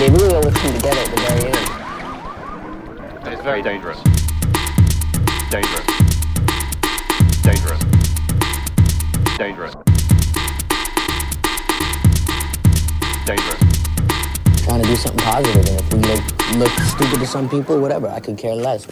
they really always come together at the very end. It's very dangerous. Dangerous. Dangerous. Dangerous. Dangerous. Trying to do something positive, and if we look, look stupid to some people, whatever, I could care less.